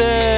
te